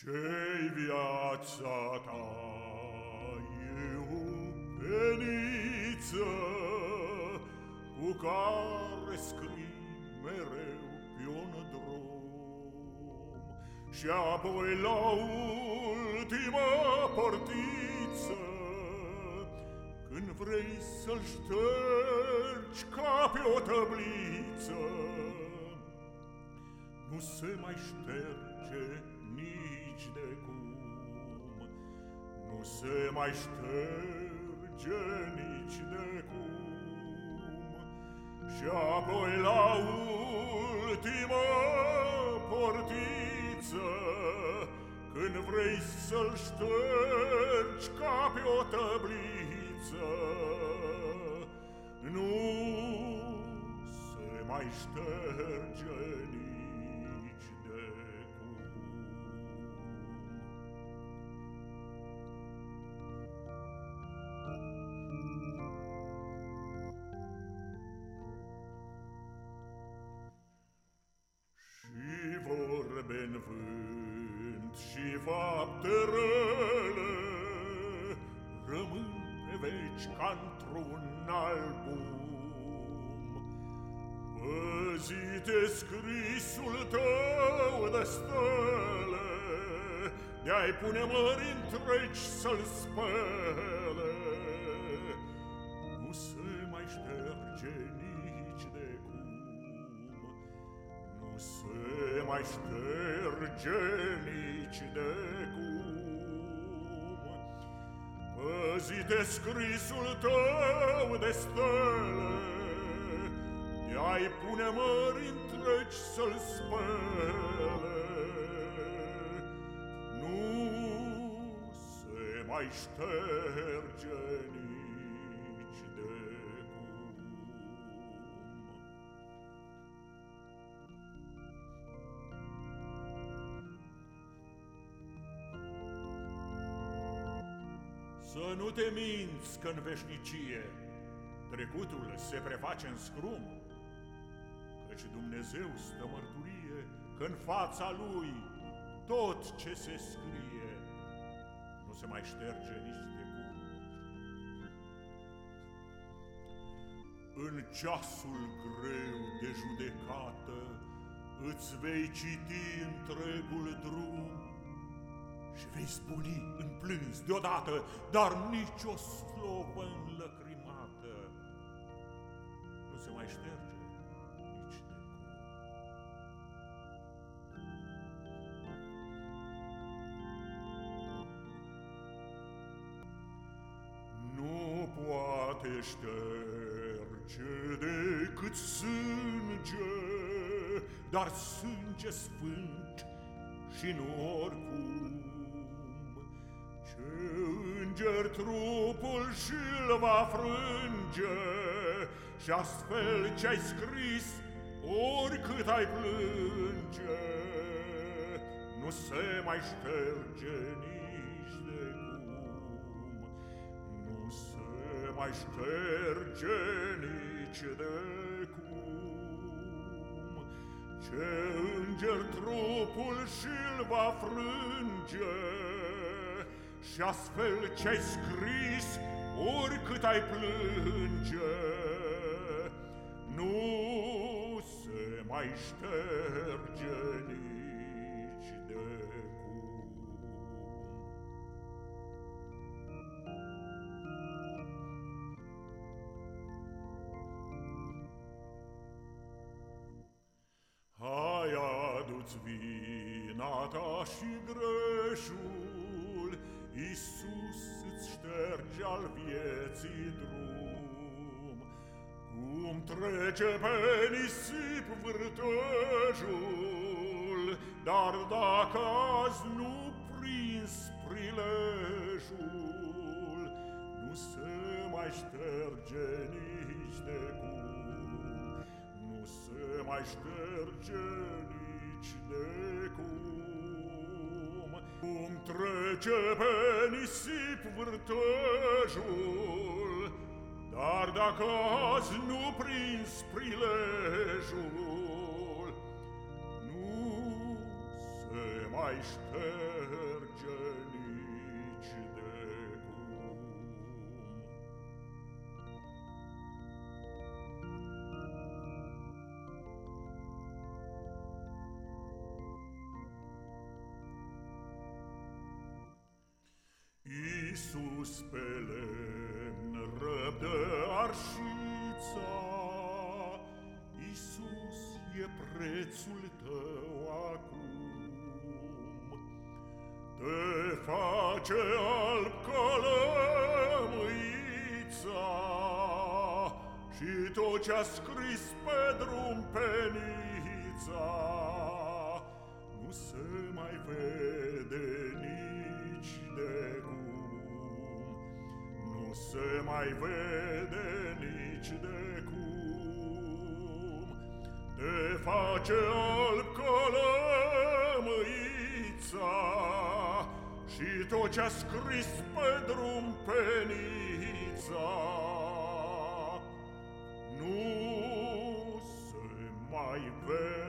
Ce-i viața ta? E o peniță Cu care scrii mereu pe un drum Și apoi la ultima portiță Când vrei să-l ștergi ca pe o tăbliță Nu se mai șterge nici de cum Nu se mai șterge nici de cum. Și apoi la ultima portiță Când vrei să-l ștergi ca pe o tăbliță Nu se mai șterge nici fapte rele Rămân pe veci ca într-un album. Păzite scrisul tău de stele De-ai pune mări întregi să-l spele. Nu se mai șterge nici de cum nu se mai șterge nici de cum Păzite scrisul tău de stele De-ai pune mări întregi să-l spele. Nu se mai șterge nici Să nu te minți că în veșnicie trecutul se preface în scrum, Căci Dumnezeu stă mărturie că în fața Lui tot ce se scrie nu se mai șterge nici de cum. În ceasul greu de judecată îți vei citi întregul drum și vei spuni în plâns deodată, dar nici o slovă înlăcrimată nu se mai șterge nici de cum. Nu poate șterge decât sânge, dar sânge sfânt și nu oricum. Ce înger trupul și-l va frânge. Și astfel ce-ai scris, oricât ai plânge Nu se mai șterge nici de cum. Nu se mai șterge nici de cum. Ce înger trupul și-l va frânge și astfel ce-ai scris, oricât ai plânge, nu se mai șterge nici de cum. Hai adu-ți vina ta și al vieții drum. Cum trece pe nisip vârtejul, Dar dacă azi nu prins prilejul, Nu se mai șterge nici de cum, Nu se mai șterge nici de cum. Cum trece pe nisip vârtejul, Dar dacă azi nu prins prilejul, Nu se mai mai șterge nici Iisus pe lemn răbdă arșița, Iisus e prețul tău acum. Te face alb ca lămâița, Și tot ce-a scris pe drum pe se mai vede nici de cum, Te face alb ca lămâița, Și tot ce-a scris pe drum pe nița, Nu se mai vede